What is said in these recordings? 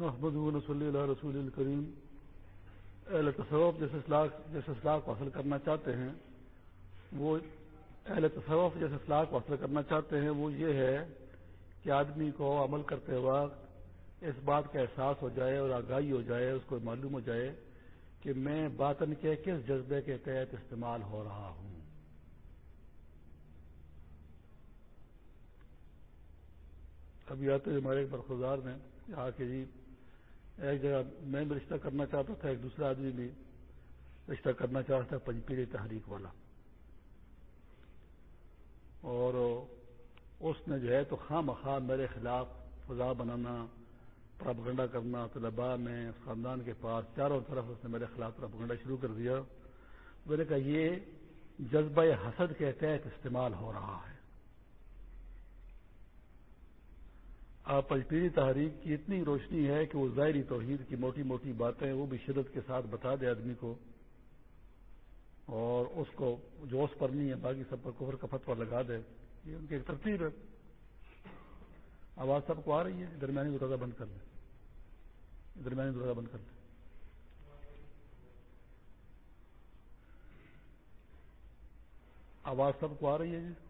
محمد صلی اللہ رسول الکریم اہل تصوف جیسے اصلاح جیسے اصلاح کو حاصل کرنا چاہتے ہیں، وہ اہل تصوف جیسے اصلاح کو حاصل کرنا چاہتے ہیں، وہ یہ ہے کہ آدمی کو عمل کرتے وقت اس بات کا احساس ہو جائے اور آگاہی ہو جائے، اس کو معلوم ہو جائے کہ میں باطن کے کس جذبے کے تحت استعمال ہو رہا ہوں۔ ابھی آتے ہمارے ایک برخوزار نے کہا کہ جی ایک جگہ میں بھی رشتہ کرنا چاہتا تھا، ایک دوسرا آدمی بھی رشتہ کرنا چاہتا تھا پنجپیری تحریک والا۔ اور اس نے جو ہے تو خواہ مخواہ میرے خلاف فضا بنانا، پراپگنڈا کرنا، طلباء میں، خاندان کے پاس، چاروں طرف اس نے میرے خلاف پراپگنڈا شروع کر دیا۔ میں نے کہا یہ جذبہ حسد کے تحت استعمال ہو رہا ہے۔ آپ پجپیری تحریک کی اتنی روشنی ہے کہ وہ ظاہری توحید کی موٹی موٹی باتیں وہ بھی شدت کے ساتھ بتا دے آدمی کو اور اس کو جو اس پر نہیں ہے، باقی سب پر کفر کفت پر لگا دے۔ یہ ان کی ایک ترتیب ہے۔ آواز سب کو آ رہی ہے درمیانی دروازہ بند کر لیں۔ درمیانی دروازہ بند کر لیں۔ آواز سب کو آ رہی ہے۔ جی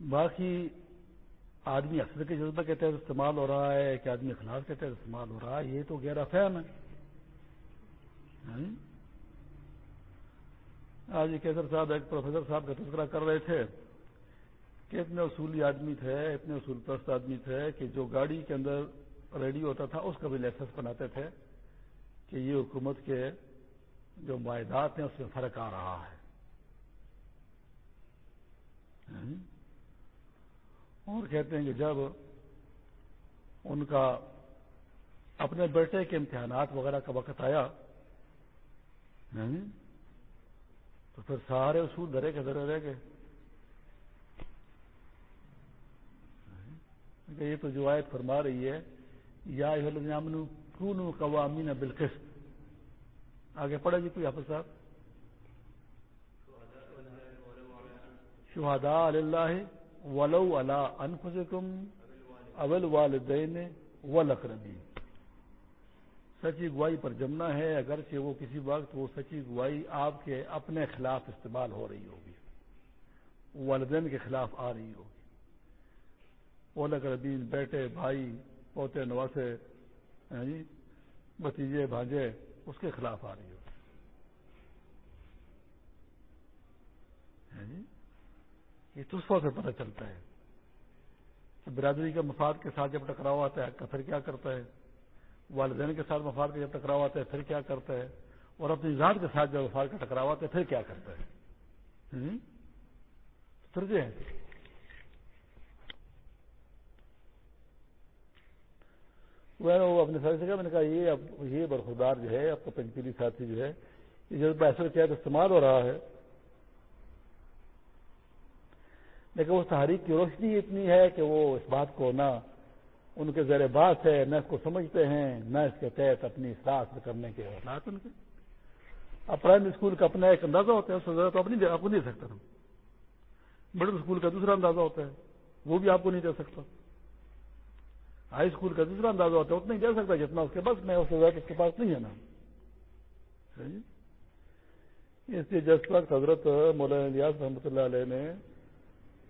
باقی آدمی اکثر کے جذبہ کے تحت استعمال ہو رہا ہے، کہ آدمی اخلاق کے تحت استعمال ہو رہا ہے، یہ تو گہرا فہم ہے۔ ہاں؟ آج کیسر صاحب، ایک پروفیسر صاحب کا تذکرہ کر رہے تھے کہ اتنے اصولی آدمی تھے، اتنے اصول پرست آدمی تھے کہ جو گاڑی کے اندر ریڈیو ہوتا تھا، اس کا بھی لائسنس بناتے تھے کہ یہ حکومت کے جو معاہدات ہیں، اس میں فرق آ رہا ہے۔ ہاں؟ اور کہتے ہیں کہ جب ان کا اپنے بیٹے کے امتحانات وغیرہ کا وقت آیا یعنی تو پھر سارے اصول درے کے درے رہ گئے۔ یہ تو جو آیت فرما رہی ہے، یا کون قوامین بالکش آگے پڑھے جی کوئی حافظ صاحب؟ شہادا اللہ ولو الا انفسکم اول والدین ولقربین سچی گواہی پر جمنا ہے اگرچہ وہ کسی وقت وہ سچی گواہی آپ کے اپنے خلاف استعمال ہو رہی ہوگی۔ والدین کے خلاف آ رہی ہوگی۔ اولقربین بیٹے بھائی پوتے نواسے یعنی جی، بتیجے بھانجے اس کے خلاف آ رہی ہوگی۔ جی یہ تسفوں سے پتہ چلتا ہے۔ کہ برادری کے مفاد کے ساتھ جب ٹکراؤ آتا ہے، پھر کیا کرتا ہے؟ والدین کے ساتھ مفاد کا جب ٹکراؤ آتا ہے، پھر کیا کرتا ہے؟ اور اپنی ذات کے ساتھ جب مفاد کا ٹکراؤ آتا ہے، پھر کیا کرتا ہے؟ ترجے ہیں وہ اپنے ساتھی سے کہا، میں نے کہا، یہ اب، یہ برخودار جو ہے، آپ کا پنچیلی ساتھی جو ہے، یہ جب پیسے کیا استعمال ہو رہا ہے۔ لیکن اس تحریک کی روشنی اتنی ہے کہ وہ اس بات کو نہ ان کے زیر بات ہے، نہ اس کو سمجھتے ہیں، نہ اس کے تحت اپنی ساخت کرنے کے حالات ان کے۔ اب پرائمری اسکول کا اپنا ایک اندازہ ہوتا ہے، اس سے تو اپنی آپ کو نہیں دے سکتا مڈل اسکول کا دوسرا اندازہ ہوتا ہے، وہ بھی آپ کو نہیں دے سکتا۔ ہائی اسکول کا دوسرا اندازہ ہوتا ہے، اتنا ہی دے سکتا جتنا اس کے پاس، میں اس سے اس کے پاس نہیں ہے نا۔ اس لیے جس وقت حضرت مولانا الیاس رحمۃ اللہ علیہ نے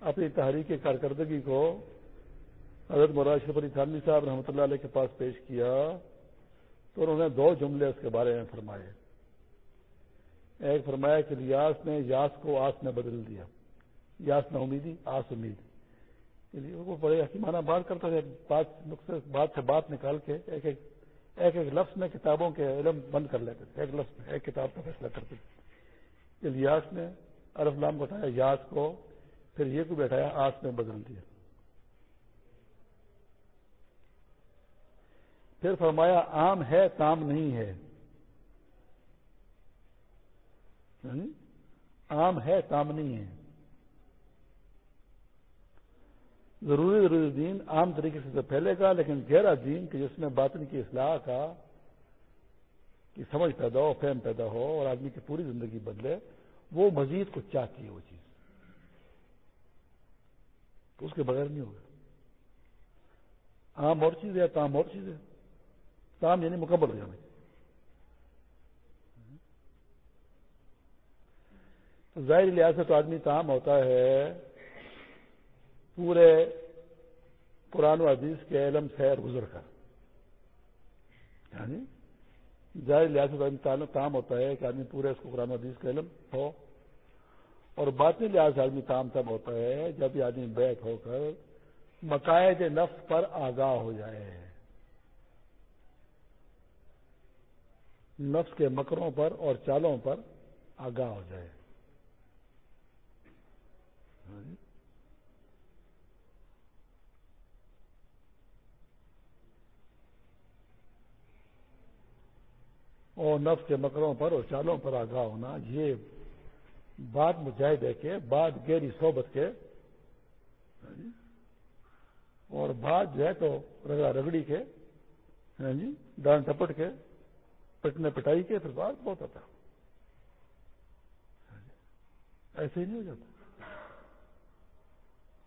اپنی تحریک کارکردگی کو حضرت مراد شریف علی تھانوی صاحب رحمۃ اللہ علیہ کے پاس پیش کیا تو انہوں نے دو جملے اس کے بارے میں فرمائے۔ ایک فرمایا کہ ریاض نے یاس کو آس میں بدل دیا۔ یاس نہ امیدی، آس امید۔ وہ بڑے حکیمانہ بات کرتا تھا بات نقصے بات سے بات نکال کے ایک ایک ایک ایک لفظ میں کتابوں کے علم بند کر لیتے تھے۔ ایک لفظ میں، ایک کتاب کا فیصلہ کرتے تھے۔ الیاس نے ارف نام بتایا، یاس کو پھر یہ کو بیٹھایا آس میں بدل دیا۔ پھر فرمایا، عام ہے، تام نہیں ہے۔ یعنی عام ہے، تام نہیں ہے۔ ضروری ضروری دین عام طریقے سے تو پھیلے گا، لیکن گہرا دین کہ جس میں باطن کی اصلاح کا، کی سمجھ پیدا ہو، فہم پیدا ہو اور آدمی کی پوری زندگی بدلے، وہ مزید کچھ چاہتی ہے وہ چیز۔ تو اس کے بغیر نہیں ہوگا۔ عام اور چیز ہے تام اور چیز ہے تام یعنی مکمل ہو جانا۔ تو ظاہر لحاظ سے تو آدمی تام ہوتا ہے۔ پورے قرآن و حدیث کے علم سے گزر کر یعنی ظاہر لحاظ سے آدمی تام ہوتا ہے کہ آدمی پورے اس کو قرآن و حدیث کا علم ہو۔ اور باطنی لحاظ سے آدمی تام تب ہوتا ہے جب یہ آدمی بیت ہو کر مقاعد نفس پر آگاہ ہو جائے نفس کے مکروں پر اور چالوں پر آگاہ ہو جائے۔ اور نفس کے مکروں پر اور چالوں پر آگاہ ہونا یہ بات مجاہدے کے بعد گہری صحبت کے۔ اور بات جو ہے تو رگڑا رگڑی کے ہاں جی ڈان ٹپٹ کے، پٹنے پٹائی کے، پھر بات بہت آتا ایسے ہی نہیں ہو جاتا۔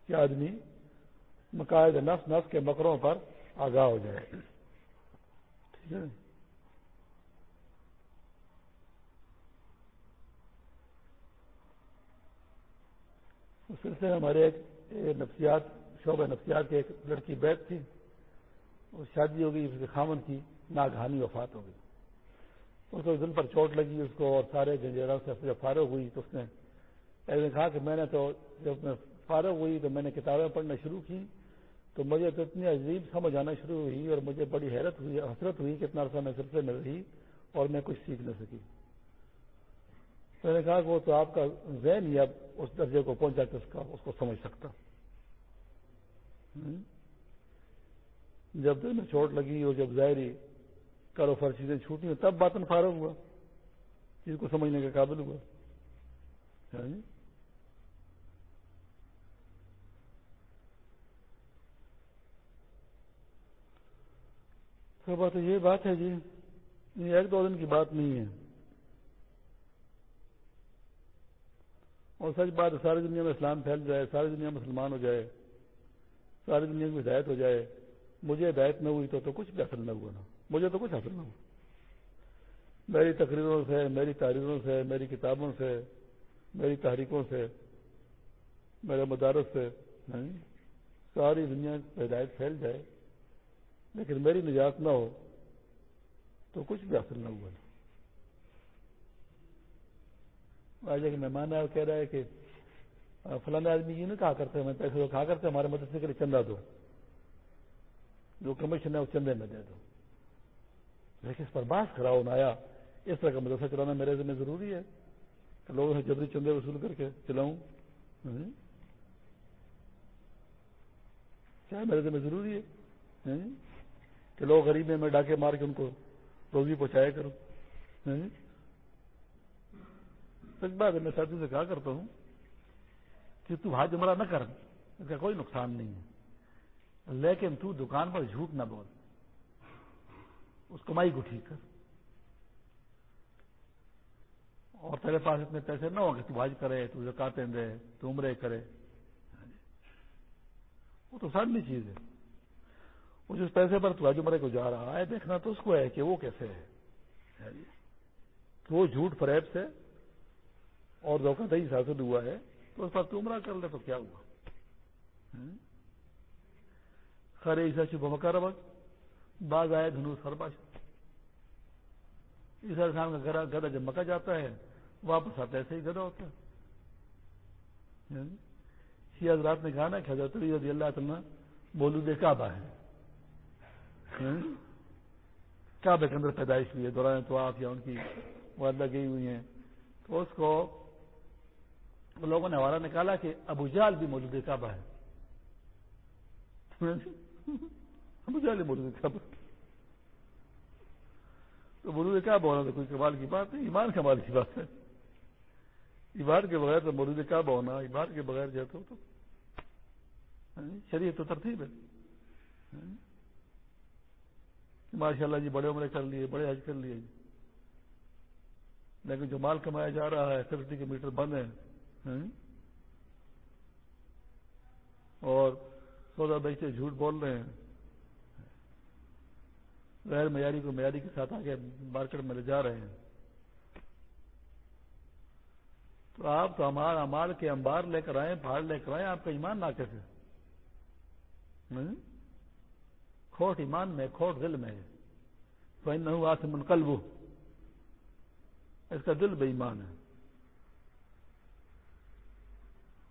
کہ آدمی مقاعد نفس نفس کے مکروں پر آگاہ ہو جائے۔ ٹھیک ہے۔ اس سلسلے میں ہمارے ایک نفسیات شعبہ نفسیات کی ایک لڑکی بیت تھی۔ اور شادی ہو گئی، اس کے خامن کی ناگہانی وفات ہو گئی۔ اس کو دل پر چوٹ لگی، اس کو اور سارے جنجیروں سے جب فارغ ہوئی تو اس نے نے کہا کہ میں نے تو جب میں فارغ ہوئی تو میں نے کتابیں پڑھنا شروع کی، تو مجھے تو اتنی عجیب سمجھ آنا شروع ہوئی اور مجھے بڑی حیرت ہوئی، حسرت ہوئی کہ اتنا عرصہ میں سلسلے میں رہی اور میں کچھ سیکھ نہ سکی۔ میں نے کہا کہ وہ تو آپ کا ذہن ہی اب اس درجے کو پہنچا کے اس کا اس کو سمجھ سکتا۔ جب دل میں چوٹ لگی اور جب ظاہری کرو فر چیزیں چھوٹی تب باطن فارغ ہوا۔ چیز کو سمجھنے کے قابل ہوا۔ تو بات یہ بات ہے جی یہ ایک دو دن کی بات نہیں ہے۔ اور سچ بات ساری دنیا میں اسلام پھیل جائے، ساری دنیا مسلمان ہو جائے، ساری دنیا کی ہدایت ہو جائے، مجھے ہدایت نہ ہوئی تو تو کچھ بھی حاصل نہ ہوا نا۔ مجھے تو کچھ حاصل نہ ہوا۔ میری تقریروں سے، میری تحریروں سے، میری کتابوں سے، میری تحریکوں سے، میرے مدارس سے ساری دنیا ہدایت پھیل جائے، لیکن میری نجات نہ ہو تو کچھ بھی حاصل نہ ہوا نا۔ آج ایک مہمان ہے وہ کہہ رہا ہے کہ فلاں آدمی جی یہ نہیں کہا کرتے میں پیسے کہا کرتے ہمارے مدرسے کے لیے چندہ دو۔ جو کمیشن ہے وہ چندے میں دے دو۔ لیکن اس پر باس کراؤ نہ آیا۔ اس طرح کا مدرسہ چلانا میرے ذمہ ضروری ہے کہ لوگوں سے جبری چندے وصول کر کے چلاؤں۔ ہاں؟ کیا میرے ذمہ ضروری ہے؟ ہاں؟ کہ لوگ غریبے میں ڈاکے مار کے ان کو روزی پہنچایا کروں۔ ہاں؟ سچ بات ہے، میں ساتھی سے کہا کرتا ہوں کہ تو حج عمرہ نہ کر، اس کا کوئی نقصان نہیں ہے۔ لیکن تو دکان پر جھوٹ نہ بول، اس کمائی کو ٹھیک کر۔ اور تیرے پاس اتنے پیسے نہ ہو کہ تو حج کرے، تو زکاتیں دے، تو عمرے کرے۔ وہ تو سامنی چیز ہے۔ وہ جس پیسے پر تو حج عمرے کو جا رہا ہے، دیکھنا تو اس کو ہے کہ وہ کیسے ہے۔ تو وہ جھوٹ فریب سے اور دھوکہ دہی حاصل ہوا ہے، تو اس پر عمرہ کر لے، تو کیا ہوا؟ خرے عیسا شب مکر باز آئے دھنو سرباش عیسا انسان کا گدا جب مکا جاتا ہے، واپس آتا ایسے ہی گدا ہوتا ہے۔ شیعہ رات نے کہا نا کہ حضرت رضی اللہ تعالیٰ بولو دے کعبہ ہے۔ کعبے کے اندر پیدائش ہوئی ہے، دوران تو آپ یا ان کی والدہ گئی ہوئی ہیں۔ تو اس کو لوگوں نے ہمارا نکالا کہ ابو جال بھی موجود کعبہ ہے۔ ابو جال موجود کعبہ تو موجود کعبہ ہونا تو کوئی کمال کی بات نہیں، ایمان کمال کی بات ہے۔ ایمان کے بغیر تو موجود کعبہ ہونا، ایمان کے بغیر جو تو شریعت تو ترتیب ہے۔ ماشاء اللہ جی بڑے عمرے کر لیے، بڑے حج کر لیے۔ لیکن جو مال کمایا جا رہا ہے سیفٹی کے میٹر بند ہیں اور سودا بیچتے جھوٹ بول رہے ہیں۔ غیر معیاری کو معیاری کے ساتھ آگے مارکیٹ میں لے جا رہے ہیں۔ تو آپ تو ہمارا امال کے انبار لے کر آئے پہاڑ لے کر آئے آپ کا ایمان نہ کیسے کھوٹ ایمان میں کھوٹ دل میں فائن نہ ہوا سے منقلب اس کا دل بے ایمان ہے۔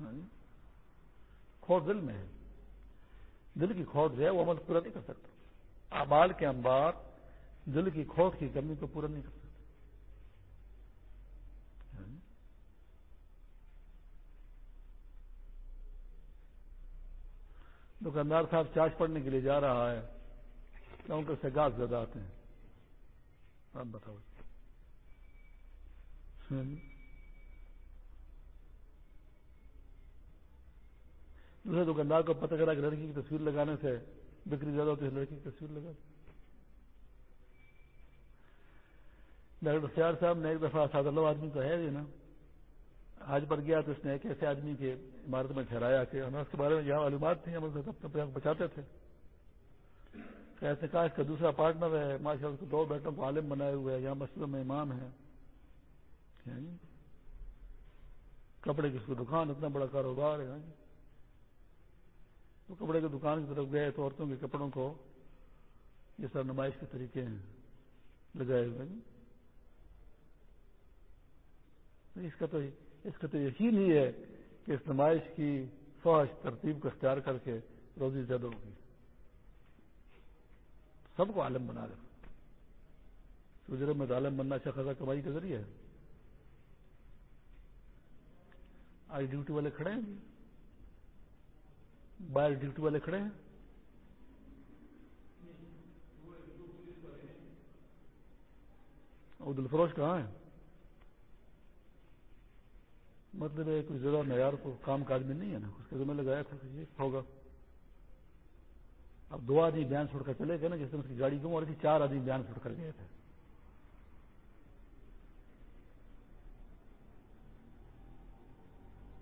ہاں جی۔ کھوٹ دل میں ہے۔ دل کی کھوٹ جو ہے وہ عمل پورا نہیں کر سکتا۔ امال کے انبار دل کی کھوٹ کی کمی کو پورا نہیں کر سکتا۔ ہاں جی۔ دکاندار صاحب چارج پڑنے کے لیے جا رہا ہے۔ کیونکہ سے گاس زیادہ آتے ہیں۔ آپ بتاؤ۔ ہاں جی۔ دوسرے دکاندار کو پتہ کرا کہ لڑکی کی تصویر لگانے سے بکری زیادہ ہوتی ہے، لڑکی کی تصویر لگا۔ ڈاکٹر سیار صاحب نے ایک دفعہ سادہ آدمی تو ہے جی نا۔ آج پر گیا تو اس نے ایک ایسے آدمی کے عمارت میں ٹھہرایا کہ ہمیں اس کے بارے میں یہاں معلومات تھیں، ہم اپنے بچاتے تھے۔ ایسے کہا اس کا دوسرا پارٹنر ہے ماشاء اللہ دو بیٹوں کو عالم بنائے ہوئے ہیں، یہاں مسجدوں میں امام ہے یعنی کپڑے کی اس کو دکان، اتنا بڑا کاروبار ہے۔ تو کپڑے کی دکان کی طرف گئے تو عورتوں کے کپڑوں کو یہ سب نمائش کے طریقے ہیں، لگائے ہوئے اس کا تو اس کا تو یقین ہی ہے کہ اس نمائش کی فوج ترتیب کو اختیار کر کے روزی زیادہ ہوگی۔ سب کو عالم بنا رہے گجرے میں عالم بننا اچھا خاصا کمائی کا ذریعہ ہے۔ آج ڈیوٹی والے کھڑے ہیں۔ باہر ڈیوٹی والے کھڑے ہیں؟ عبد الفروش کہاں ہے مطلب ہے کوئی زیادہ معیار کو کام کاج میں نہیں ہے نا؟ اس کے ذمہ لگایا تھا کہ یہ ہوگا۔ اب دو آدمی بیان چھوڑ کر چلے گئے نا، جس دن اس کی گاڑی گم اور تھی چار آدمی بیان چھوڑ کر گئے تھے۔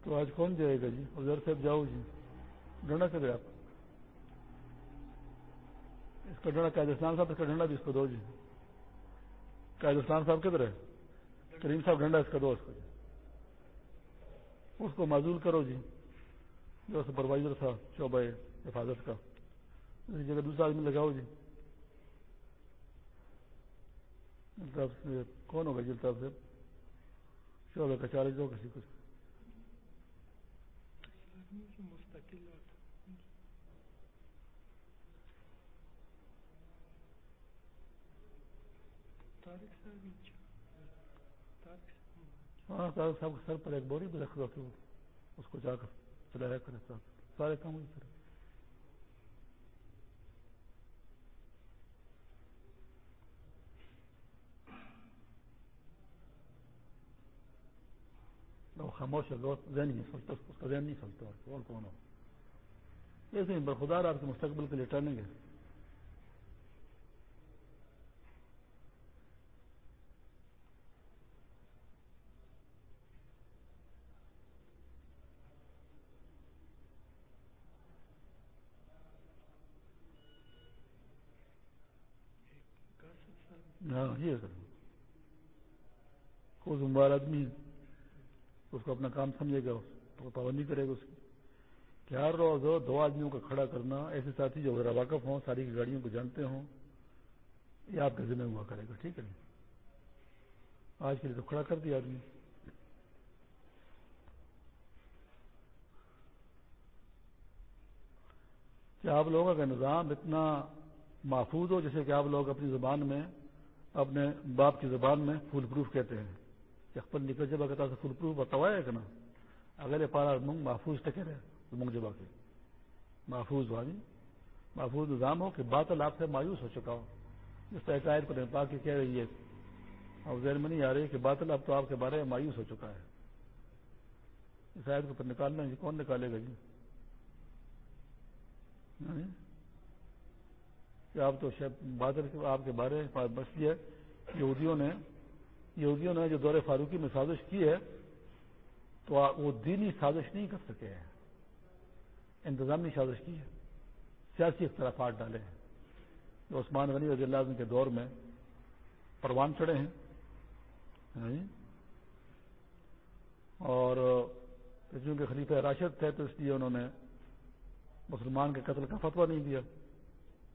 تو آج کون جائے گا جی؟ ادھر سے جاؤ جی۔ ڈنڈا سے آپ۔ اس کا ڈنڈا قائد اسلام صاحب، اس کا ڈنڈا بھی اس کو دو جی۔ قائد اسلام صاحب کدھر ہے؟ کریم صاحب ڈنڈا اس کا دو، اس کو جی۔ اس کو معذول کرو جی۔ جو سپروائزر تھا، شعبہ حفاظت کا۔ اسی جگہ دوسرا آدمی لگاؤ جی۔ سے کون ہوگا جلتا سے شعبہ کا چارج دو کسی کچھ ہاں صاحب صاحب سر پر ایک بوری بھی رکھ دو کہ اس کو جا کر چلایا کرے صاحب سارے کام ہوئی کرے خاموش ہے ذہن نہیں سوچتا، اس کا ذہن نہیں سوچتا کون کون ہو؟ ایسے برخدار آپ کے مستقبل کے لیے ٹرننگ ہے ہاں یہ سر کوئی ذمہ دار آدمی اس کو اپنا کام سمجھے گا، تو پابندی کرے گا اس کی۔ کہ ہر روز دو آدمیوں کا کھڑا کرنا، ایسے ساتھی جو ذرا واقف ہوں، ساری کی گاڑیوں کو جانتے ہوں، یہ آپ کے ذمہ ہوا کرے گا، ٹھیک ہے جی؟ آج کے لیے تو کھڑا کر دیا آدمی۔ کیا آپ لوگوں کا نظام اتنا محفوظ ہو، جیسے کہ آپ لوگ اپنی زبان میں، اپنے باپ کی زبان میں فل پروف کہتے ہیں۔ کہ اخبار نکل جب کہتا فل پروف بتاوا ہے کہ نا اگر یہ پارا منگ محفوظ ٹکے رہے منگ جبا کے محفوظ والی محفوظ نظام ہو کہ باتل آپ سے مایوس ہو چکا ہو جس طرح عقائد پر پا کے کہہ رہی ہے اور ذہن میں نہیں آ رہی کہ باطل اب تو آپ کے بارے میں مایوس ہو چکا ہے. اس آیت کو پھر نکالنا جی کون نکالے گا جی؟ یعنی کہ آپ تو شاید بادل آپ کے بارے میں بس یہ یہودیوں نے یہودیوں نے جو دور فاروقی میں سازش کی ہے، تو وہ دینی سازش نہیں کر سکے ہیں۔ انتظامی سازش کی ہے۔ سیاسی اختلافات ڈالے ہیں۔ جو عثمان غنی رضی اللہ عنہ کے دور میں پروان چڑھے ہیں۔ ہاں؟ اور چونکہ خلیفہ راشد تھے، تو اس لیے انہوں نے مسلمان کے قتل کا فتویٰ نہیں دیا۔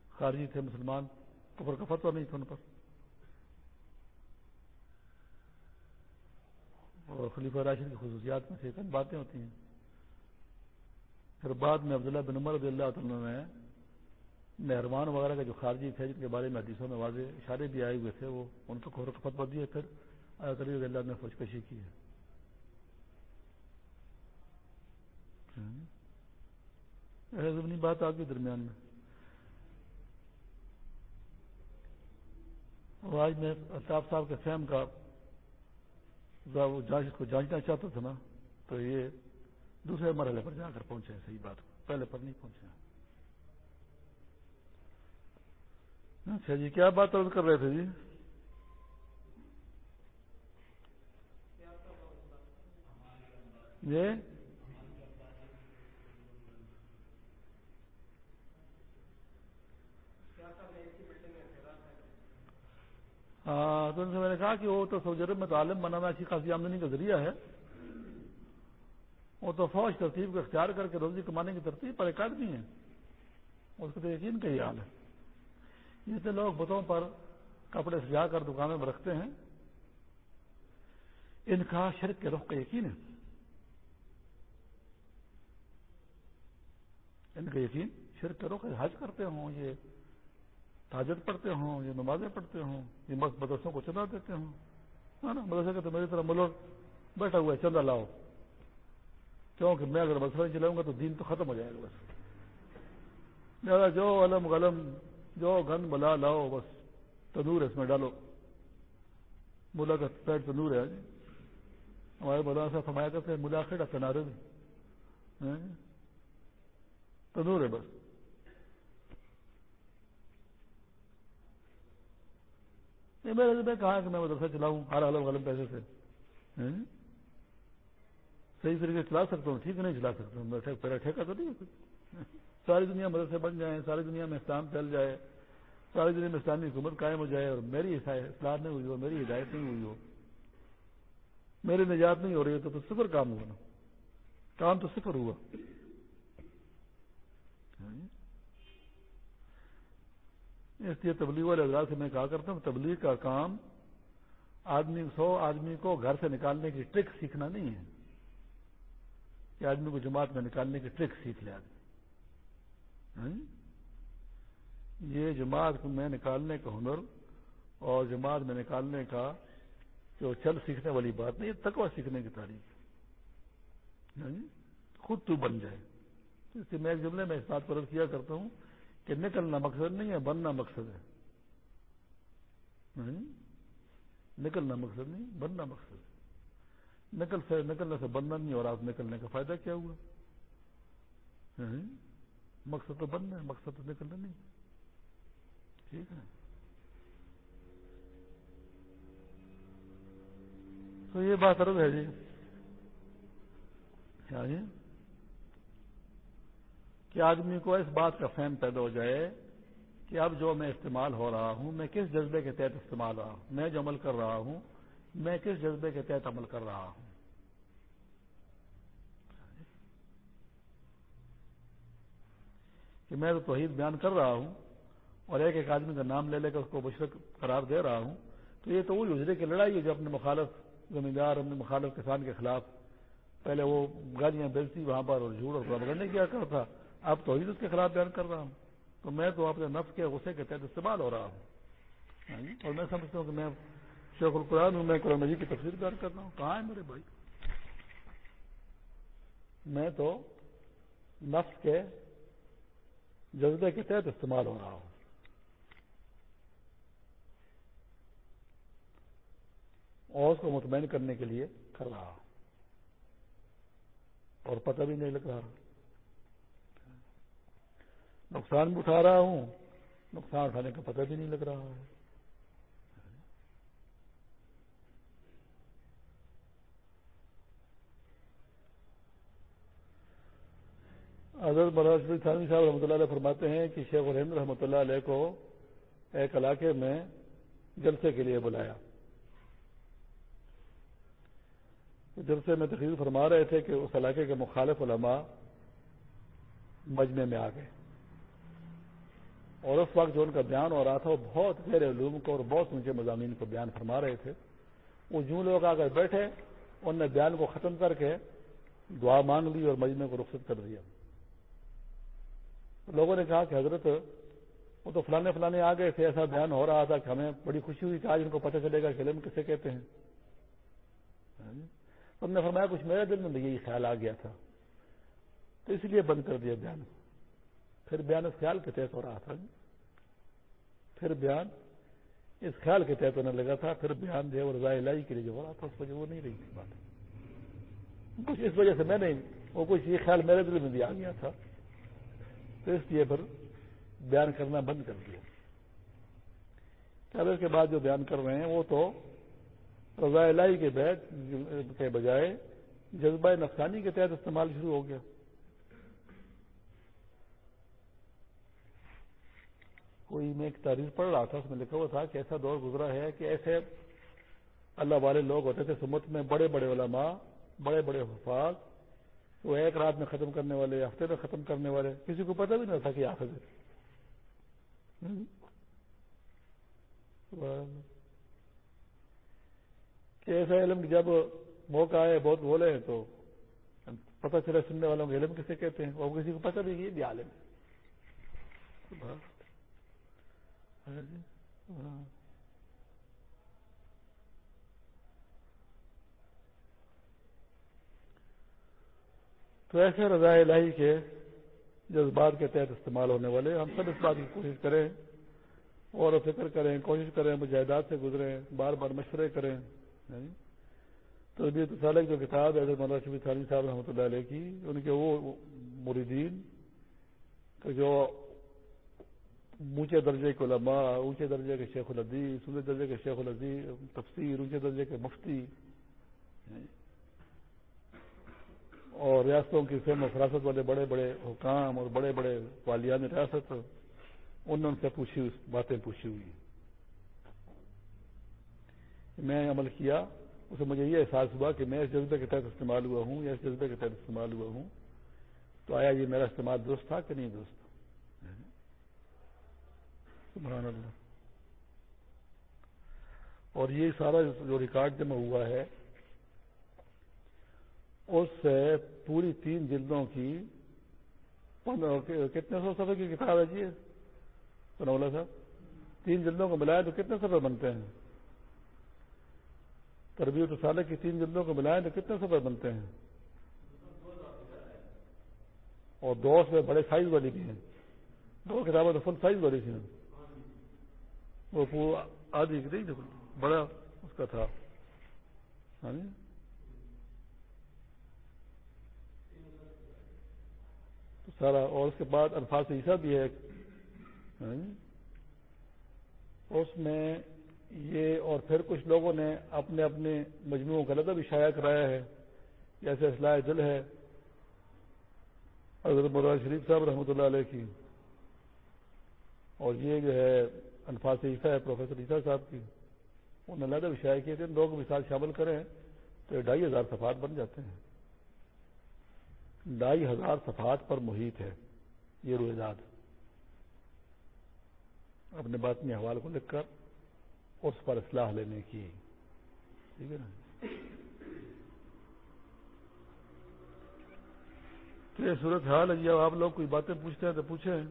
خارجی تھے مسلمان، کفر کا فتویٰ نہیں تھا ان پر۔ اور خلیفہ راشد کی خصوصیات میں سے کئی باتیں ہوتی ہیں۔ پھر بعد میں عبداللہ بن عمر رضی اللہ تعالیٰ نے مہربان وغیرہ کے جو خارجی تھے جن کے بارے میں حدیثوں میں واضح اشارے بھی آئے ہوئے تھے، وہ ان کو خور فتوا دیے۔ پھر علی رضی اللہ نے فوج کشی کی ہے۔ ضمنی بات آپ کے درمیان میں۔ آج میں الطاف صاحب کے فہم کا وہ جانچ کو جانچنا چاہتا تھا نا، تو یہ دوسرے مرحلے پر جا کر پہنچے، صحیح بات۔ پہلے پر نہیں پہنچے۔ اچھا جی کیا بات عرض کر رہے تھے جی؟ یہ ہاں تو ان سے میں نے کہا کہ وہ تو سعودی عرب میں تو عالم بنانا اچھی خاصی آمدنی کا ذریعہ ہے۔ وہ تو فوج ترتیب کو اختیار کر کے روزی کمانے کی ترتیب پر ایک آدمی ہے اس کو تو یقین کا ہی حال ہے۔ جتنے لوگ بتوں پر کپڑے سجا کر دکانوں میں رکھتے ہیں، ان کا شرک کے رخ کا یقین ہے۔ ان کا یقین شرک کے رخ حج کرتے ہوں، یہ تاجر پڑھتے ہوں، یہ نمازیں پڑھتے ہوں، یہ مدرسوں کو چلا دیتے ہوں۔ نا؟ مدرسے کا تو میری طرح ملک بیٹھا ہوا ہے چندہ لاؤ۔ کیونکہ میں اگر مسئلہ نہیں چلاؤں گا تو دین تو ختم ہو جائے گا بس۔ میرا جو علم، غلم، جو گن، بلا لاؤ، بس تندور ہے اس میں، ڈالو۔ ملا کا پیٹ تندور ہے۔ ہمارے مولانا صاحب فرمایا کرتے ہیں، ملا خیڑا کنارے میں تندور ہے بس یہ میرے میں کہا کہ میں مدرسہ چلاؤں، ہر علم غلم پیسے سے۔ صحیح طریقے چلا سکتا ہوں، ٹھیک نہیں چلا سکتا ہوں۔ میرا ٹھیکہ تو نہیں ساری دنیا مدرسے بن جائیں، ساری دنیا میں اسلام پھیل جائے، ساری دنیا میں اسلامی حکومت قائم ہو جائے اور میری اسلام نہیں ہوئی ہو، میری ہدایت نہیں ہوئی ہو۔ میری نجات نہیں ہو رہی ہے تو صفر کام ہوا نا۔ کام تو صفر ہوا۔ اس لیے تبلیغ والے حضرات سے میں کہا کرتا ہوں، تبلیغ کا کام آدمی، سو آدمی کو گھر سے نکالنے کی ٹرک سیکھنا نہیں ہے۔ کہ آدمی کو جماعت میں نکالنے کی ٹرک سیکھ لے آدمی۔ ہاں؟ یہ جماعت میں نکالنے کا ہنر اور جماعت میں نکالنے کا جو چل سیکھنے والی بات نہیں، یہ تکوا سیکھنے کی تاریخ ہاں؟ خود تو بن جائے۔ اس لیے میں ایک جملے میں اس بات پر کیا کرتا ہوں کہ نکلنا مقصد نہیں ہے، بننا مقصد ہے۔ نکلنا مقصد نہیں، بننا مقصد ہے۔ نکل سے نکلنے سے بننا نہیں اور آپ نکلنے کا فائدہ کیا ہوا؟ مقصد تو بننا ہے، مقصد تو نکلنا نہیں۔ ٹھیک ہے۔ تو یہ بات عرض ہے جی۔ کیا جی؟ کہ آدمی کو اس بات کا فہم پیدا ہو جائے کہ اب جو میں استعمال ہو رہا ہوں، میں کس جذبے کے تحت استعمال رہا ہوں؟ میں جو عمل کر رہا ہوں، میں کس جذبے کے تحت عمل کر رہا ہوں؟ کہ میں تو توحید بیان کر رہا ہوں اور ایک ایک آدمی کا نام لے لے کر اس کو مشرق قرار دے رہا ہوں، تو یہ تو وہی اجرے کی لڑائی ہے جو اپنے مخالف زمیندار، اپنے مخالف کسان کے خلاف پہلے وہ گاڑیاں بیچتی، وہاں پر اور جھوٹ اور پروپگنڈے کیا کر تھا اب توحید اس کے خلاف بیان کر رہا ہوں۔ تو میں تو اپنے نفس کے غصے کے تحت استعمال ہو رہا ہوں۔ ہاں جی؟ اور میں سمجھتا ہوں کہ میں شیخ القرآن ہوں، میں قرآن مجید کی تفصیل بیان کر رہا ہوں۔ کہاں ہے میرے بھائی؟ میں تو نفس کے جذبے کے تحت استعمال ہو رہا ہوں۔ اور اس کو مطمئن کرنے کے لیے کر رہا ہوں۔ اور پتہ بھی نہیں لگ رہا۔ نقصان بھی اٹھا رہا ہوں۔ نقصان اٹھانے کا پتہ بھی نہیں لگ رہا ہے۔ حضرت مولانا تھانوی صاحب رحمۃ اللہ علیہ فرماتے ہیں کہ شیخ الحمد رحمۃ اللہ علیہ کو ایک علاقے میں جلسے کے لیے بلایا۔ جلسے میں تقریر فرما رہے تھے کہ اس علاقے کے مخالف علماء مجمع میں آ گئے۔ اور اس وقت جو ان کا بیان ہو رہا تھا، وہ بہت گہرے علوم کو اور بہت اونچے مضامین کو بیان فرما رہے تھے۔ وہ جو لوگ آ کر بیٹھے انہوں نے بیان کو ختم کر کے دعا مانگ لی اور مجمع کو رخصت کر دیا۔ لوگوں نے کہا کہ حضرت، وہ تو فلانے فلانے آ گئے تھے، ایسا بیان ہو رہا تھا کہ ہمیں بڑی خوشی ہوئی کہ آج ان کو پتہ چلے گا کہ علم کسے کہتے ہیں۔ ہاں جی؟ ہم نے فرمایا، کچھ میرے دل میں یہی خیال آ گیا تھا۔ تو اس لیے بند کر دیا بیان۔ پھر بیان اس خیال کے تحت ہو رہا تھا۔ پھر بیان اس خیال کے تحت ہونے لگا تھا۔ پھر بیان جو رضا الہی کے لیے جو ہو رہا تھا، اس وجہ وہ نہیں رہی تھی بات۔ کچھ اس وجہ سے میں نہیں وہ کچھ یہ خیال میرے دل میں بھی آ گیا تھا۔ تو اس لیے پھر بیان کرنا بند کر دیا۔ اس کے بعد جو بیان کر رہے ہیں، وہ تو رضا الہی کے بیت کے بجائے جذبہ نفسانی کے تحت استعمال شروع ہو گیا۔ کوئی میں ایک تاریخ پڑھ رہا تھا، اس میں لکھا ہوا تھا کہ ایسا دور گزرا ہے کہ ایسے اللہ والے لوگ ہوتے تھے سمت میں بڑے بڑے علماء، بڑے بڑے حفاظ، وہ ایک رات میں ختم کرنے والے، ہفتے میں ختم کرنے والے، کسی کو پتہ بھی نہیں تھا کہ آخر کہ ایسا علم جب موقع آئے، بہت بولے تو پتہ چلا سننے والوں کے علم کسے کہتے ہیں؟ اور کسی کو پتہ بھی یہ بھی عالم تو ایسے رضا الہی کے جذبات کے تحت استعمال ہونے والے، ہم سب اس بات کی کوشش کریں اور فکر کریں، کوشش کریں، مجاہدات سے گزریں، بار بار مشورے کریں تو ابھی سالک جو کتاب ہے مولانا شبی خالی صاحب رحمۃ اللہ علیہ کی، ان کے وہ مریدین جو اونچے درجے کے علماء، اونچے درجے کے شیخ العدیز اونچے درجے کے شیخ العزیز تفسیر، اونچے درجے کے مفتی۔ اور ریاستوں کی فلم و فراست والے بڑے بڑے حکام اور بڑے بڑے والیان ریاست، انہوں نے ان سے پوچھی باتیں پوچھی ہوئی میں عمل کیا، اسے مجھے یہ احساس ہوا کہ میں اس جذبے کے تحت استعمال ہوا ہوں، یا اس جذبے کے تحت استعمال ہوا ہوں۔ تو آیا یہ میرا استعمال درست تھا کہ نہیں درست؟ سبحان اللہ۔ اور یہ سارا جو ریکارڈ جمع ہوا ہے، اس سے پوری تین جلدوں کی کتنے سو سفر کی کتاب ہے جی سنولا صاحب، تین جلدوں کو ملایا تو کتنے سفر بنتے ہیں؟ تربیت سالے کی تین جلدوں کو ملائیں تو کتنے سفر بنتے ہیں؟ اور دو اس میں بڑے سائز والی بھی ہیں۔ دو کتابیں تو فل سائز والی تھیں۔ وہ پورا آدھی نہیں بڑا اس کا تھا۔ ہاں جی۔ تو سارا، اور اس کے بعد الفاظ عیسیٰ بھی ہے۔ ہاں جی۔ اس میں یہ، اور پھر کچھ لوگوں نے اپنے اپنے مجموعوں کا لطف شائع کرایا ہے۔ جیسے اصلاح دل ہے۔ حضرت مراد شریف صاحب رحمۃ اللہ علیہ کی۔ اور یہ جو ہے انفاظ عیسیٰ ہے، پروفیسر عیسیٰ صاحب کی۔ انہوں نے لطف شائع کیے تھے۔ لوگ بھی ساتھ شامل کریں تو یہ ڈھائی ہزار صفحات بن جاتے ہیں۔ ڈھائی ہزار صفحات پر محیط ہے یہ روزاد اپنے باطنی حوال کو لکھ کر اس پر اصلاح لینے کی۔ ٹھیک ہے نا؟ تو یہ صورت حال ہے جی اب آپ لوگ کوئی باتیں پوچھتے ہیں تو پوچھیں۔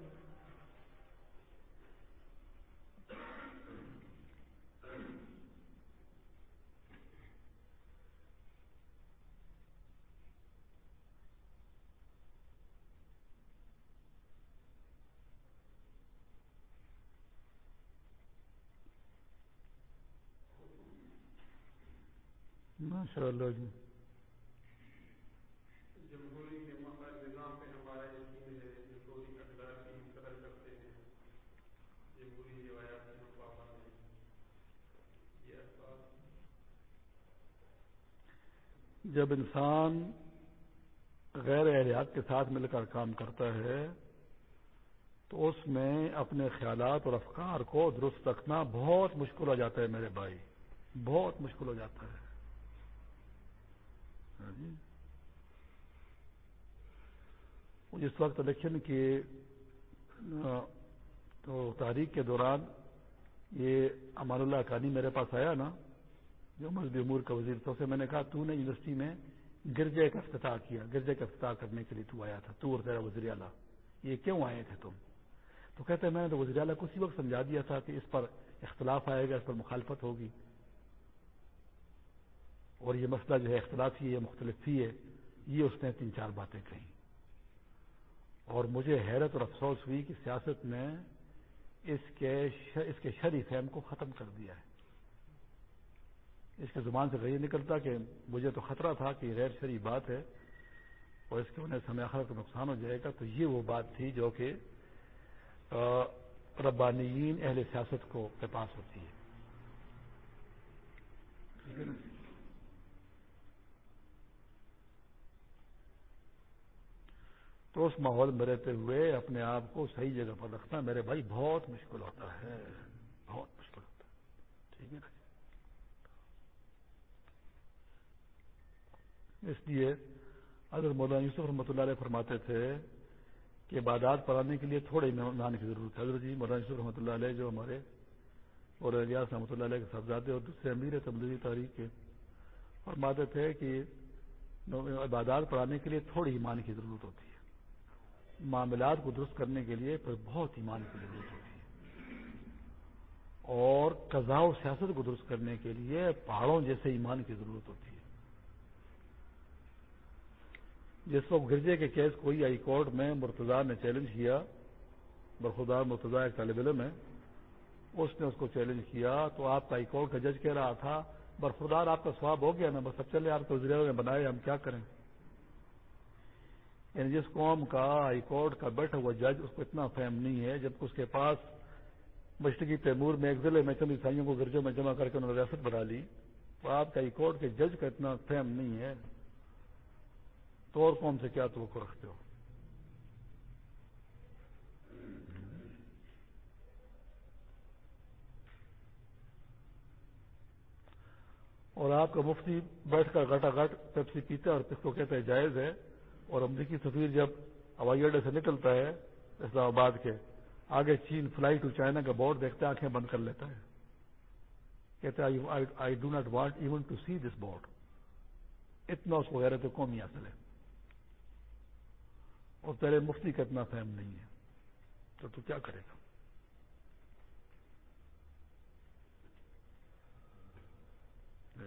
ماشاء اللہ جی۔ جب انسان غیر اہلیات کے ساتھ مل کر کام کرتا ہے تو اس میں اپنے خیالات اور افکار کو درست رکھنا بہت مشکل ہو جاتا ہے میرے بھائی۔ بہت مشکل ہو جاتا ہے۔ ہاں جی۔ جس وقت الیکشن کی تو تاریخ کے دوران یہ امان اللہ کانی میرے پاس آیا نا، جو مذہبی امور کا وزیر تھا، اسے میں نے کہا، تو نے یونیورسٹی میں گرجے کا افتتاح کیا، گرجے کا افتتاح کرنے کے لیے تو آیا تھا، تو اور تیرا وزیر اعلیٰ، یہ کیوں آئے تھے تم تو کہتے ہیں، میں نے تو وزیر اعلیٰ کو اسی وقت سمجھا دیا تھا کہ اس پر اختلاف آئے گا، اس پر مخالفت ہوگی اور یہ مسئلہ جو ہے اختلافی ہے مختلف ہی ہے، یہ اس نے تین چار باتیں کہیں۔ اور مجھے حیرت اور افسوس ہوئی کہ سیاست نے اس کے اس کے شری فہم کو ختم کر دیا ہے۔ اس کے زبان سے یہ نکلتا کہ مجھے تو خطرہ تھا کہ غیر شرعی بات ہے اور اس کے وجہ سے ہمیں آخر کا نقصان ہو جائے گا۔ تو یہ وہ بات تھی جو کہ ربانیین اہل سیاست کو کے پاس ہوتی ہے۔ تو اس ماحول میں رہتے ہوئے اپنے آپ کو صحیح جگہ پر رکھنا میرے بھائی بہت مشکل ہوتا ہے، بہت مشکل ہوتا ہے۔ ٹھیک ہے نا اس لیے اگر مولانا یوسف رحمۃ اللہ علیہ فرماتے تھے کہ عبادات پڑھانے کے لیے تھوڑے ایمان کی ضرورت ہے۔ حضرت جی مولانا یوسف رحمۃ اللہ علیہ جو ہمارے اور ریاض رحمۃ اللہ علیہ کے صاحبزادے اور دوسرے امیر تبدیلی تاریخ کے فرماتے تھے کہ عبادات پڑھانے کے لیے تھوڑی ایمان کی ضرورت ہوتی ہے۔ معاملات کو درست کرنے کے لیے پھر بہت ایمان کی ضرورت ہوتی ہے۔ اور قضاء و سیاست کو درست کرنے کے لیے پہاڑوں جیسے ایمان کی ضرورت ہوتی ہے۔ جس وقت گرجے کے کیس کوئی ہائی کورٹ میں مرتضی نے چیلنج کیا برخدار مرتضی ایک طالب علم ہے اس نے اس کو چیلنج کیا تو آپ کا ہائی کورٹ کا جج کہہ رہا تھا برخدار آپ کا سواب ہو گیا نا، بس اب چلے آپ کو وزیر نے بنائے، ہم کیا کریں؟ یعنی جس قوم کا ہائی کورٹ کا بیٹھا ہوا جج اس کو اتنا فہم نہیں ہے جب اس کے پاس مشرقی تیمور میں ایک ضلع میں چند عیسائیوں کو گرجوں میں جمع کر کے انہوں نے ریاست بنا لی۔ تو آپ کا ہائی کورٹ کے جج کا اتنا فہم نہیں ہے۔ تو اور کون سے کیا توقع رکھتے ہو؟ اور آپ کا مفتی بیٹھ کر گٹا گٹ پیپسی پیتا ہے اور اس کو کہتے ہیں جائز ہے۔ اور امریکی سفیر جب ہوائی اڈے سے نکلتا ہے اسلام آباد کے، آگے چین فلائی ٹو چائنا کا بورڈ دیکھتا ہے، آنکھیں بند کر لیتا ہے۔ کہتے I do not want even to see this board اتنا اس کو غیرت قومی حاصل ہے۔ اور تیرے مفتی کا اتنا فہم نہیں ہے۔ تو تو کیا کرے گا؟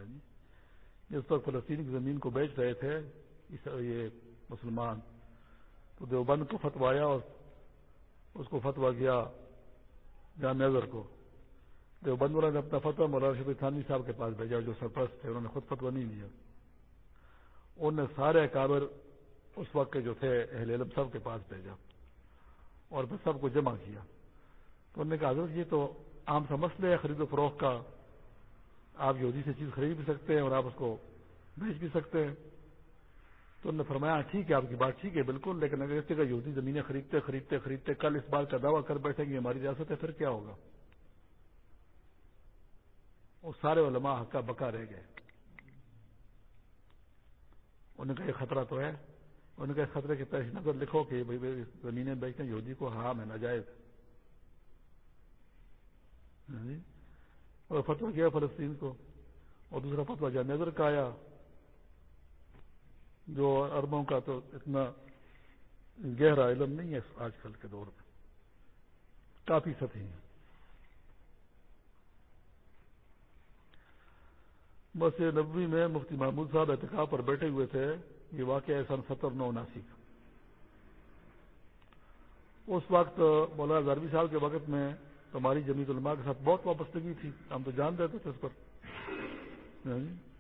جی، جس وقت فلسطین کی زمین کو بیچ رہے تھے یہ مسلمان تو دیوبند کو فتوایا اور اس کو فتوا کیا جان نظر کو۔ دیوبند والا نے اپنا فتوا مولانا شفیع تھانوی صاحب کے پاس بھیجا، جو سرپرست تھے، انہوں نے خود فتوا نہیں دیا انہوں نے سارے کابر اس وقت کے جو تھے، اہل علم سب کے پاس بھیجا اور پھر سب کو جمع کیا۔ تو انہوں نے کہا، حضرت، یہ تو عام سا مسئلہ ہے، خرید و فروخت کا۔ آپ یہودی سے چیز خرید بھی سکتے ہیں اور آپ اس کو بیچ بھی سکتے ہیں۔ تو انہوں نے فرمایا ہاں ٹھیک ہے آپ کی بات ٹھیک ہے، بالکل، لیکن اگر اس جگہ یہودی زمینیں خریدتے خریدتے خریدتے کل اس بات کا دعویٰ کر بیٹھیں گے، ہماری ریاست ہے، پھر کیا ہوگا؟ وہ سارے علماء حقہ بکا رہ گئے۔ انہوں نے کہا، یہ خطرہ تو ہے۔ ان کے خطرے کے پیش نظر لکھو کہ زمینیں بیچتے ہیں، یہودی کو حرام ہے، ناجائز۔ ہاں جی؟ اور فتوا کیا فلسطین کو؟ اور دوسرا فتوا جا نظر کا آیا۔ جو اربوں کا تو اتنا گہرا علم نہیں ہے آج کل کے دور میں۔ کافی سطحی ہیں۔ بس نبوی میں مفتی محمود صاحب احتکاب پر بیٹھے ہوئے تھے یہ واقعہ ہے سن ستر نو اناسی کا۔ اس وقت مولانا زاروی صاحب کے وقت میں ہماری جمیت علماء کے ساتھ بہت وابستگی تھی۔ ہم تو جان رہے تھے اس پر۔ ہاں جی۔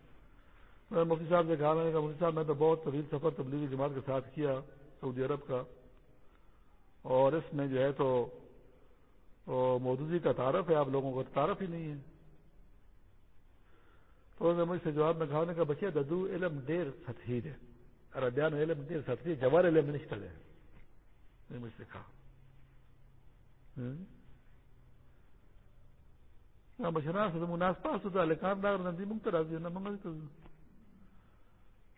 مفتی صاحب سے کہا میں نے کہا، مفتی صاحب، میں تو بہت طویل سفر تبلیغی جماعت کے ساتھ کیا، سعودی عرب کا۔ اور اس میں جو ہے تو مودودی کا تعارف ہے، آپ لوگوں کو تعارف ہی نہیں ہے۔ تو انہوں نے مجھ سے جواب میں کہا نے کہا، بچے، ددو علم دیر سطحیر ہے۔ عربیان علم دیر ساتھی جوار علم منسٹر ہے۔ مجھ سے کہا۔ مشرا سے مناس پاس ہوتا ہے کاندار نندی منگتا راضی نہ منگل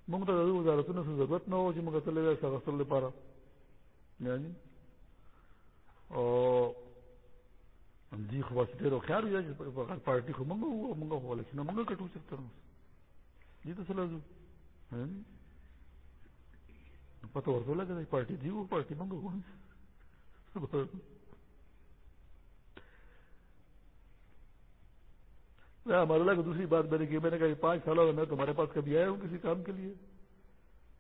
تو منگتا وزارتوں سے ضرورت نہ ہو جی منگا چلے گئے سغسل پارا یعنی؟ اور جی خواہ ڈیرو خیال ہوا پارٹی کو منگا ہوا منگا ہوا لیکن منگا کٹو سکتا ہوں جی تو چلا جو پتہ اور تو لگا پارٹی دی وہ پارٹی منگو کون ہمارے اللہ کو دوسری بات میں نے کی، میں نے کہا کہ پانچ سالوں میں میں تمہارے پاس کبھی آیا ہوں کسی کام کے لیے؟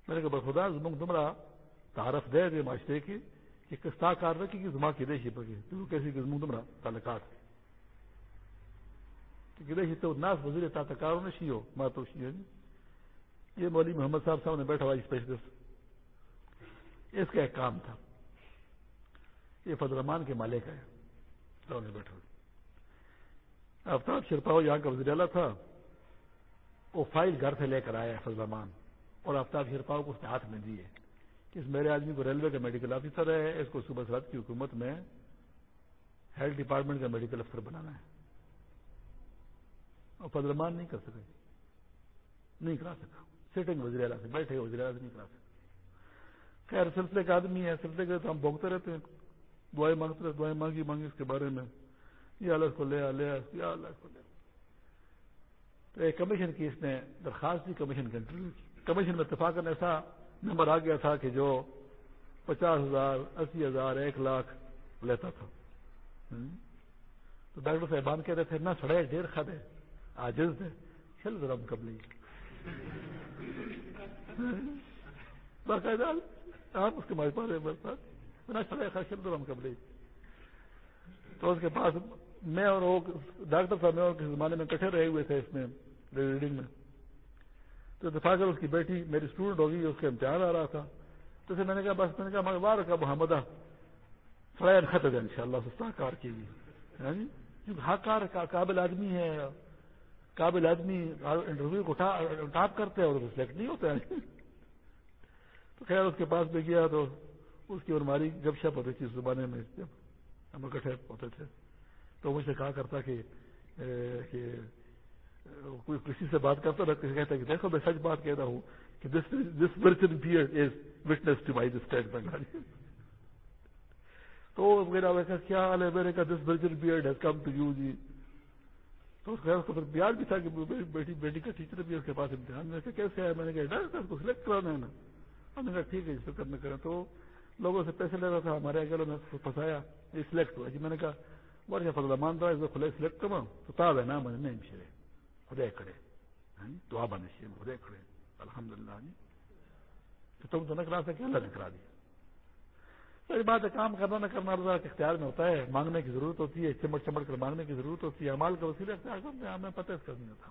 میں نے کہا بخدا زمنگ تمہارا تعارف دے دے، معاشرے کی کہ کستا کار رکھی کہ زما کی دیشی پکی تو کیسی کہ زمنگ تمہارا تعلقات کہ دیشی تو ناس وزیر تا تکاروں نے شی ہو، ماں تو شی ہے یہ مولوی محمد صاحب صاحب نے بیٹھا ہوا اسپیشلسٹ اس کا ایک کام تھا۔ یہ فضل رحمان کے مالک ہے نے بیٹھا ہوا آفتاب شرپاؤ یہاں کا وزیر اعلیٰ تھا، وہ فائل گھر سے لے کر آیا فضل رحمان اور آفتاب شرپاؤ کو اس کے ہاتھ میں دیے۔ کہ اس میرے آدمی کو ریلوے کا میڈیکل آفیسر ہے، اس کو صبح سرحد کی حکومت میں ہیلتھ ڈپارٹمنٹ کا میڈیکل افسر بنانا ہے۔ اور فضل رحمان نہیں کر سکے۔ نہیں کرا سکا۔ سیٹنگ وزیر اعلیٰ سے، بیٹھے وزیر اعلیٰ سے نہیں کرا سکا۔ خیر، سلسلے کا آدمی ہے، سلسلے کے تو ہم بھوگتے رہتے ہیں۔ دعائیں مانگتے رہتے دعائیں مانگی مانگی، اس کے بارے میں یا اللہ کو لے لے یا اللہ کو لے تو ایک کمیشن کی اس نے درخواست دی، کمیشن کے انٹرویو کی۔ کمیشن میں اتفاق ایسا نمبر آ گیا تھا کہ جو پچاس ہزار، اسی ہزار، ایک لاکھ لیتا تھا۔ تو ڈاکٹر صاحبان کہتے تھے، نہ سڑے ڈیر کھا دے آجز دے چل ذرا مقبلی باقاعدہ آپ اس کے مائی پا رہے نہ سڑے کھا چل ذرا مقبلی تو اس کے پاس میں اور وہ ڈاکٹر صاحب میں اور کسی زمانے میں کٹھے رہے ہوئے تھے اس میں، ریڈنگ میں۔ تو اتفاق اس کی بیٹی، میری اسٹوڈنٹ ہوگی، اس کا امتحان آ رہا تھا۔ تو اسے میں نے کہا، بس میں نے کہا وار کا محمد فلائن خط ہے ان شاء اللہ سستا کار کی ہاں جی؟ کیونکہ قابل آدمی ہے۔ قابل آدمی انٹرویو کو ٹاپ کرتے ہیں اور سلیکٹ نہیں ہوتا۔ ہے تو خیر، اس کے پاس میں گیا تو اس کی اور ہماری گپ شپ ہوتی تھی اس زمانے میں، جب ہم اکٹھے ہوتے تھے۔ تو مجھ سے کہا کرتا کہ کہ کوئی کسی سے بات کرتا رہتا کہتا کہ دیکھو، میں سچ بات کہہ رہا ہوں کہ this this virgin pair is witness to my state Bengali تو میرا ویسا کیا حال ہے میرے کا this virgin pair has come to you جی؟ تو اس کو پھر پیار بھی تھا کہ بیٹی بیٹی کا ٹیچر بھی اس کے پاس امتحان میں سے کیسے آیا؟ میں نے کہا، ڈاکٹر صاحب کو سلیکٹ کرانا ہے نا۔ ہم نے کہا، ٹھیک ہے، اس فکر میں کریں تو لوگوں سے پیسے لے رہا تھا، ہمارے اگلوں نے پھنسایا، یہ سلیکٹ ہوا۔ جی میں نے کہا بڑا فضلہ مان رہا ہے کھلے سلیکٹ کروا تو تاب ہے نا مجھے نہیں مشرے خدے کھڑے دعا بنے سے خدے کھڑے الحمد للہ جی تو تم تو نہ کرا سکے اللہ نے کرا دیا ساری بات ہے کام کرنا نہ کرنا رضا اختیار میں ہوتا ہے مانگنے کی ضرورت ہوتی ہے چمٹ چمٹ کر مانگنے کی ضرورت ہوتی ہے امال کا وسیلہ اختیار کرتے ہیں ہمیں پتہ اس کا نہیں ہوتا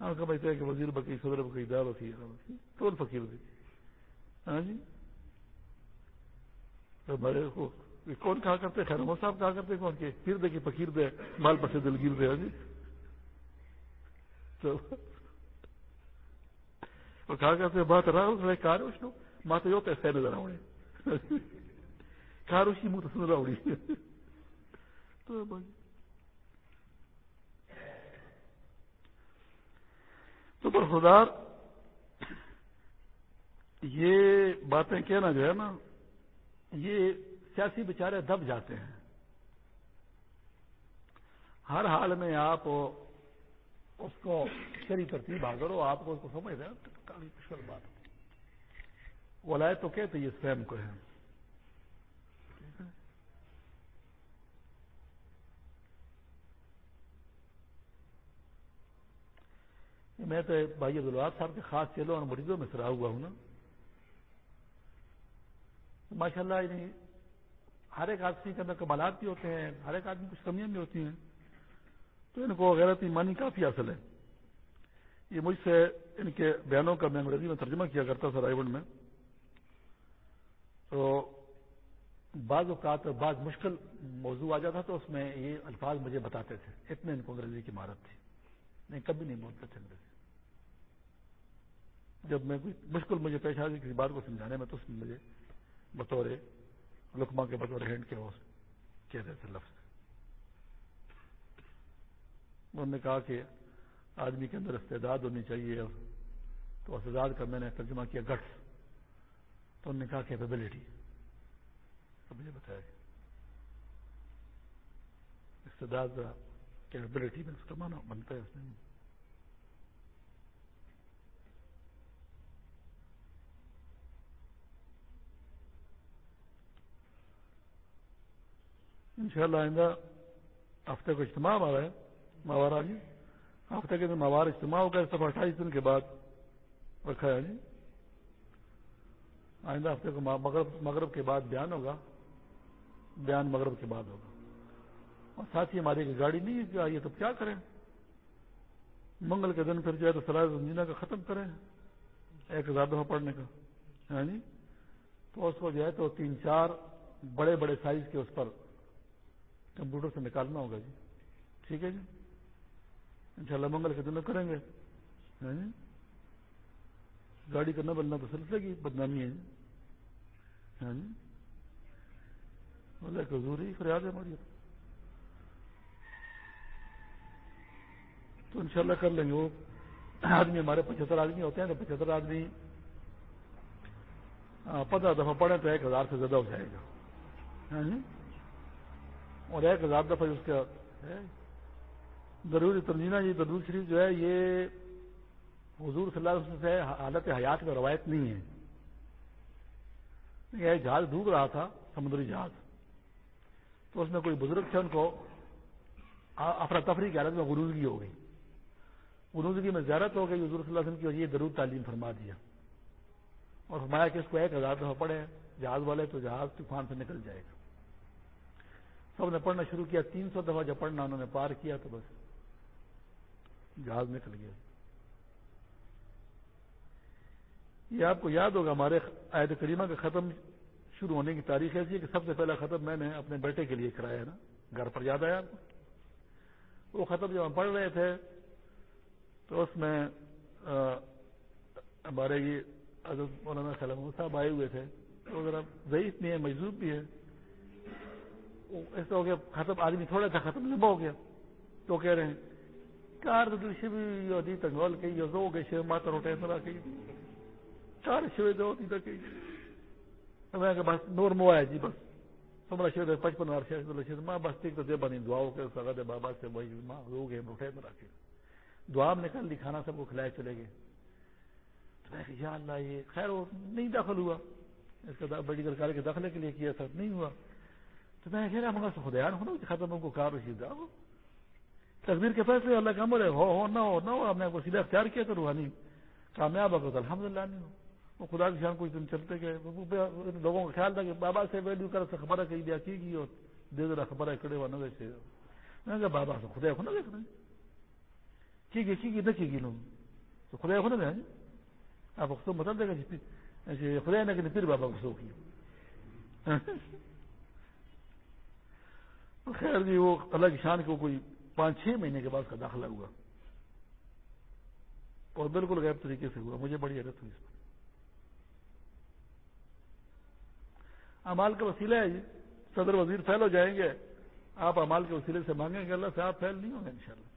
ہاں کہ بھائی کہ وزیر بکی صدر بکی دار ہوتی ہے تو فقیر ہوتی ہاں جی بڑے کو کون کہا کرتے خیر محمد صاحب کہا کرتے کون کے؟ پھر دے کہ فقیر دے، مال پر سے دلگیر دے ہاں جی۔ تو کہا کرتے بات رہا ہوں کار اس کو ماں تو پیسے نظر آؤں کار اسی منہ تو سن رہا تو پر خدار یہ باتیں کہنا جو ہے نا، یہ سیاسی بیچارے دب جاتے ہیں۔ ہر حال میں آپ اس کو شری ترتیب آ کرو آپ کو اس کو سمجھ رہے ہیں۔ کافی مشکل بات۔ وہ لائے تو کہتے یہ سویم کو ہے میں تو بھائی عبدالواد صاحب کے خاص چیلوں اور مریضوں میں سرا ہوا ہوں نا۔ ماشاء اللہ یعنی ہر ایک آدمی کے اندر کمالات بھی ہوتے ہیں، ہر ایک آدمی کچھ کمیاں بھی ہوتی ہیں۔ تو ان کو غیرت ایمانی کافی حاصل ہے۔ یہ مجھ سے ان کے بیانوں کا میں انگریزی میں ترجمہ کیا کرتا تھا رائے میں۔ تو بعض اوقات بعض مشکل موضوع آ جاتا تو اس میں یہ الفاظ مجھے بتاتے تھے۔ اتنے ان کو انگریزی کی مہارت تھی۔ نہیں، کبھی نہیں بولتے تھے انگریزی۔ جب میں کوئی مشکل مجھے پیش آ گئی کسی بات کو سمجھانے میں، تو اس میں مجھے بطور لکما کے بطور ہینڈ کے کہہ رہے تھے لفظ؟ انہوں نے کہا کہ آدمی کے اندر استعداد ہونی چاہیے تو استعداد کا میں نے ترجمہ کیا گٹس۔ تو انہوں نے کہا کیپیبلٹی مجھے بتایا استعداد کیپیبلٹی میں اس کا مانا بنتا ہے اس میں ان شاء اللہ آئندہ ہفتے کو اجتماع آ رہا ہے ماوارا جی ہفتے کے دن موار اجتماع ہوگا، اس دفعہ اٹھائیس دن کے بعد۔ رکھا ہے جی آئندہ ہفتے کو مغرب مغرب کے بعد بیان ہوگا۔ بیان مغرب کے بعد ہوگا۔ اور ساتھ ہی ہماری گاڑی نہیں ہے آئیے تو کیا کریں؟ منگل کے دن پھر جو ہے تو سلاد زنجینا کا ختم کریں۔ ایک ہزار دفعہ پڑھنے کا۔ ہے جی تو اس کو جو ہے تو تین چار بڑے بڑے سائز کے اس پر کمپیوٹر سے نکالنا ہوگا جی۔ ٹھیک ہے جی۔ انشاءاللہ منگل کے دن کریں گے۔ ہاں جی۔ گاڑی کا نہ بننا تو سلسلے کی بدنامی ہے جی۔ ہاں جی؟ ضروری فریاد ہے ہماری۔ تو انشاءاللہ کر لیں گے وہ۔ آدمی ہمارے پچہتر آدمی ہوتے ہیں تو پچہتر آدمی پندرہ دفعہ پڑھیں تو ایک ہزار سے زیادہ ہو جائے گا۔ ہاں جی؟ اور ایک ہزار دفعہ اس کا ضروری ترجیح یہ درود شریف جو ہے یہ حضور صلی اللہ علیہ وسلم سے حالت حیات میں روایت نہیں ہے۔ یہ جہاز ڈوب رہا تھا سمندری جہاز۔ تو اس میں کوئی بزرگ تھے ان کو افراتفری کی حالت میں غروزگی ہو گئی۔ غروزگی میں زیارت ہو گئی حضور صلی اللہ علیہ وسلم کی یہ درود تعلیم فرما دیا۔ اور فرمایا کہ اس کو ایک ہزار دفعہ پڑے جہاز والے تو جہاز طوفان سے نکل جائے گا۔ سب نے پڑھنا شروع کیا، تین سو دفعہ جب پڑھنا انہوں نے پار کیا تو بس جہاز نکل گیا۔ یہ آپ کو یاد ہوگا ہمارے عائد کریمہ کا ختم شروع ہونے کی تاریخ ایسی ہے کہ سب سے پہلا ختم میں نے اپنے بیٹے کے لیے کرایا نا۔ گھر پر یاد آیا آپ کو؟ وہ ختم جب ہم پڑھ رہے تھے تو اس میں ہمارے یہ حضرت مولانا سلم صاحب آئے ہوئے تھے۔ تو ذرا ضعیف بھی ہے، مجذوب بھی ہے۔ ایسا ہو گیا، ختم، آدمی تھوڑا سا ختم لمبا ہو گیا۔ تو کہہ رہے ہیں، کار دل شبی یودی تنگول کی یزو کے شیو ماتا روٹے مرا کی چار شیو دو دی تک میں کہ بس نور مو آیا جی بس۔ سمرا شیو دے پچپن وار شیو دل شیو ماں بس ٹھیک تو دے بنی دعاؤ کے سگا دے بابا سے وہی ماں رو گئے روٹے مرا کے دعا میں نکل لی، کھانا سب کو کھلائے چلے گئے۔ تو میں کہ یا اللہ، یہ خیر، وہ نہیں داخل ہوا۔ اس کا بڑی گرکار کے داخلے کے لیے کیا تھا؟ نہیں ہوا۔ تو میں کہہ رہا مگر خدا ہونا ختم ہم کو کار رسید تقدیر کے فیصلے، اللہ کا عمل ہے، ہو ہو، نہ ہو نہ ہو، ہم نے کو سیدھا اختیار کیا تو روحانی کامیاب ہوگا تو الحمد للہ نہیں ہو۔ وہ خدا کی شان کچھ دن چلتے گئے۔ لوگوں کا خیال تھا کہ بابا سے ویلو کر سے خبر ہے کہیں دیا، کی گئی اور دے دے خبر ہے کڑے ہوا نہ ویسے میں کہا، بابا سے خدا کو نہ دیکھ رہے کی گئی کی گئی، نہ کی گئی لوگ۔ تو خدا کو نہ دیں آپ کو بتا دے گا خدا نہ کہ پھر بابا کو سو کی۔ خیر جی وہ اللہ کی شان کو کوئی پانچ چھ مہینے کے بعد کا داخلہ ہوا۔ اور بالکل غیر طریقے سے ہوا۔ مجھے بڑی حیرت ہوئی اس پر۔ امال کا وسیلہ ہے جی۔ صدر وزیر فیل ہو جائیں گے۔ آپ امال کے وسیلے سے مانگیں گے۔ اللہ سے آپ فیل نہیں ہوں گے ان شاء اللہ۔